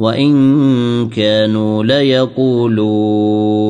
وإن كانوا ليقولون